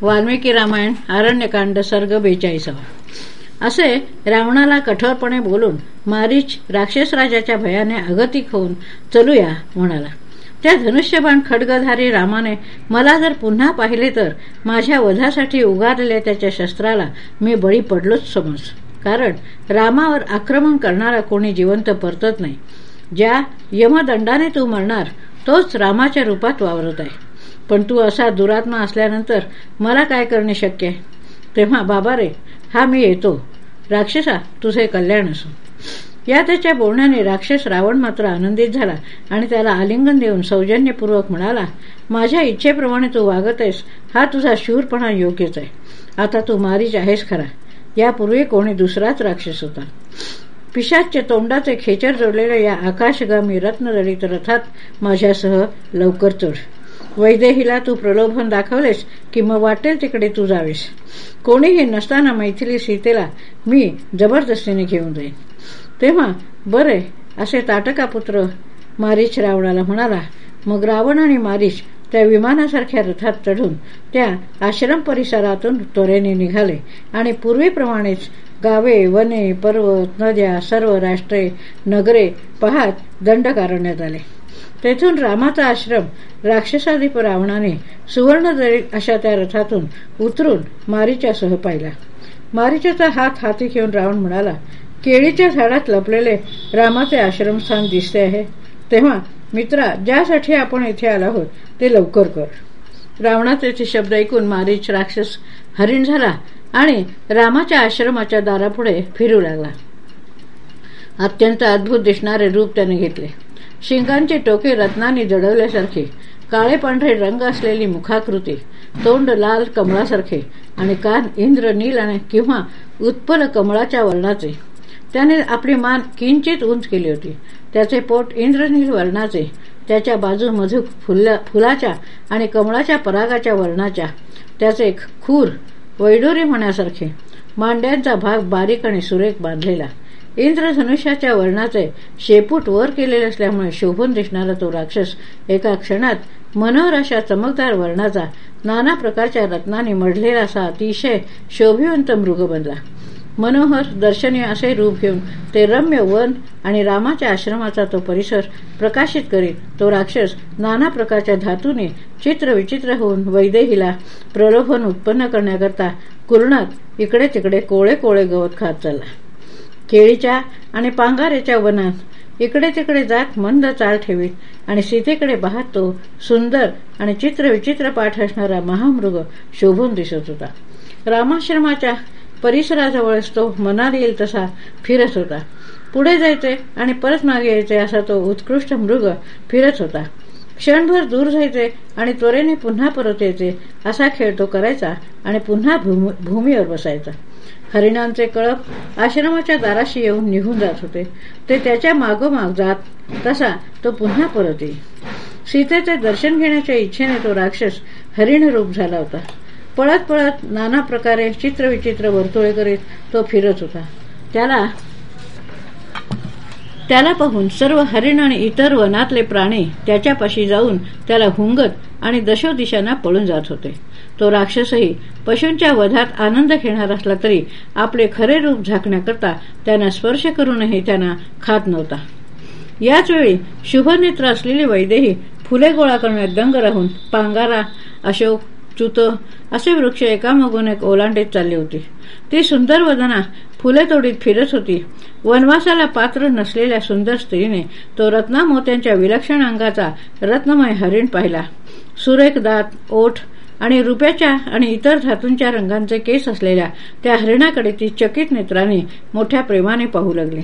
वाल्मिकी रामायण आरण्यकांड सर्ग बेचाळीसावा असे रावणाला कठोरपणे बोलून मारीच राक्षस राजाच्या भयाने अगतिक होऊन चलूया म्हणाला. त्या धनुष्यबाण खडगधारी रामाने मला जर पुन्हा पाहिले तर माझ्या वधासाठी उगारलेल्या त्याच्या शस्त्राला मी बळी पडलोच समज. कारण रामावर आक्रमण करणारा कोणी जिवंत परतत नाही. ज्या यमदंडाने तू मरणार तोच रामाच्या रूपात वावरत आहे. पण तू असा दुरात्मा असल्यानंतर मला काय करणे शक्य? आहे तेव्हा बाबा रे हा मी येतो. राक्षसा तुझे कल्याण असो. या त्याच्या बोलण्याने राक्षस रावण मात्र आनंदित झाला आणि त्याला आलिंगन देऊन सौजन्यपूर्वक म्हणाला माझ्या इच्छेप्रमाणे तू वागत आहेस हा तुझा शूरपणा योग्यच आहे. आता तू मारीच आहेस खरा. यापूर्वी कोणी दुसराच राक्षस होता. पिशाच्या तोंडाचे खेचर जोडलेल्या या आकाशगामी रत्नदलित रथात माझ्यासह लवकर चढ. वैदेहीला तू प्रलोभन दाखवलेस की मग वाटेल तिकडे तू जावेस. कोणीही नसताना मैथिली सीतेला मी जबरदस्तीने घेऊन जाईन. तेव्हा बरे असे ताटका पुत्र मारीच रावणाला म्हणाला मग रावण आणि मारीच त्या विमानासारख्या रथात चढून त्या आश्रम परिसरातून त्वरेने निघाले आणि पूर्वीप्रमाणेच गावे वने पर्वत नद्या सर्व राष्ट्रे नगरे पाहत दंड कारण्यात आले. तेथून रामाचा आश्रम राक्षसाधिप रावणाने सुवर्णदळी अशा त्या रथातून उतरून मारीच्यासह पाहिला. मारीच्याचा हात हाती घेऊन रावण म्हणाला केळीच्या झाडात लपलेले रामाचे आश्रमस्थान दिसते आहे. तेव्हा मित्रा ज्यासाठी आपण इथे आला आहोत ते लवकर कर. रावणाचे शब्द ऐकून मारीच राक्षस हरिण झाला आणि रामाच्या आश्रमाच्या दारापुढे फिरू लागला. अत्यंत अद्भुत दिसणारे रूप त्याने घेतले. शिंगांचे टोके रत्नांनी जडवल्यासारखे काळे पांढरे रंग असलेली मुखाकृती तोंड लाल कमळासारखे आणि कान इंद्र नील आणि किंवा उत्पल कमळाच्या वर्णाचे त्याने आपली मान किंचित उंच केली होती. त्याचे पोट इंद्रनील वर्णाचे त्याच्या बाजू मधु फुलाच्या आणि कमळाच्या परागाच्या वर्णाच्या त्याचे खूर वैडोरी होण्यासारखे मांड्यांचा भाग बारीक आणि सुरेख बांधलेला. इंद्रधनुष्याच्या वर्णाचे शेपूट वर केलेले असल्यामुळे शोभून दिसणारा तो राक्षस एका क्षणात मनोहर अशा चमकदार वर्णाचा नाना प्रकारच्या रत्नांनी मढलेला असा अतिशय शोभिवंत मृग बनला. मनोहर दर्शनीय असे रूप घेऊन ते रम्य वन आणि रामाच्या आश्रमाचा तो परिसर प्रकाशित करीत तो राक्षस नाना प्रकारच्या धातूने चित्र विचित्र होऊन वैदेहीला प्रलोभन उत्पन्न करण्याकरता कुरणात इकडे तिकडे कोळे कोळे गवत खात चालला. केळीच्या आणि पांगारेच्या वनात इकडे तिकडे जात मंद चाल ठेवीत आणि सीतेकडे पाहत तो सुंदर आणि चित्रविचित्र पाठ असणारा महामृग शोभून दिसत होता. रामाश्रमाच्या परिसराजवळच तो मनात येईल तसा फिरत होता. पुढे जायचे आणि परत मागे यायचे असा तो उत्कृष्ट मृग फिरत होता. क्षणभर दूर जायचे आणि त्वरेने पुन्हा परत यायचे असा खेळ तो करायचा आणि पुन्हा भूमीवर बसायचा. हरिणांचे कळप आश्रमाच्या दाराशी येऊन निघून जात होते. ते त्याच्या मागोमाग जात तसा तो पुन्हा परत येईल सीतेचे दर्शन घेण्याच्या इच्छेने तो राक्षस हरिण रूप झाला होता. पळत पळत नाना प्रकारे चित्रविचित्र वर्तुळे करीत तो फिरत होता. त्याला त्याला पाहून सर्व हरिण आणि इतर वनातले प्राणी त्याच्यापाशी जाऊन त्याला हुंगत आणि दशोदिशांना पळून जात होते. तो राक्षसही पशूंच्या वधात आनंद घेणार असला तरी आपले खरे रूप झाकण्याकरता त्यांना स्पर्श करूनही त्यांना खात नव्हता. याच वेळी शुभनेत्र असलेली वैदेही फुले गोळा करण्यात दंग राहून पांगारा अशोक चुत असे वृक्ष एकामागून एक ओलांडीत चालली होती. ती सुंदर वदना फुले तोडीत फिरत होती. वनवासाला पात्र नसलेल्या सुंदर स्त्रीने तो रत्ना मोत्यांच्या विलक्षण अंगाचा रत्नमय हरिण पाहिला. सुरेख दात ओठ आणि रुपयाच्या आणि इतर धातूंच्या रंगांचे केस असलेल्या त्या हरिणाकडे ती चकित नेत्राने मोठ्या प्रेमाने पाहू लागली.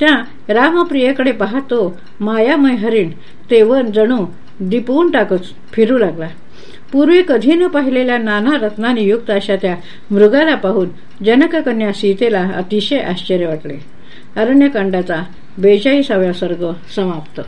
त्या रामप्रियेकडे पाहतो मायामय हरिण तेवण जणू दिपवून टाकत फिरू लागला. पूर्वी कधी न पाहिलेल्या नाना रत्नाने युक्त अशा त्या मृगाला पाहून जनककन्या सीतेला अतिशय आश्चर्य वाटले. अरण्यकांडाचा बेचाळीसाव्या सर्ग समाप्त.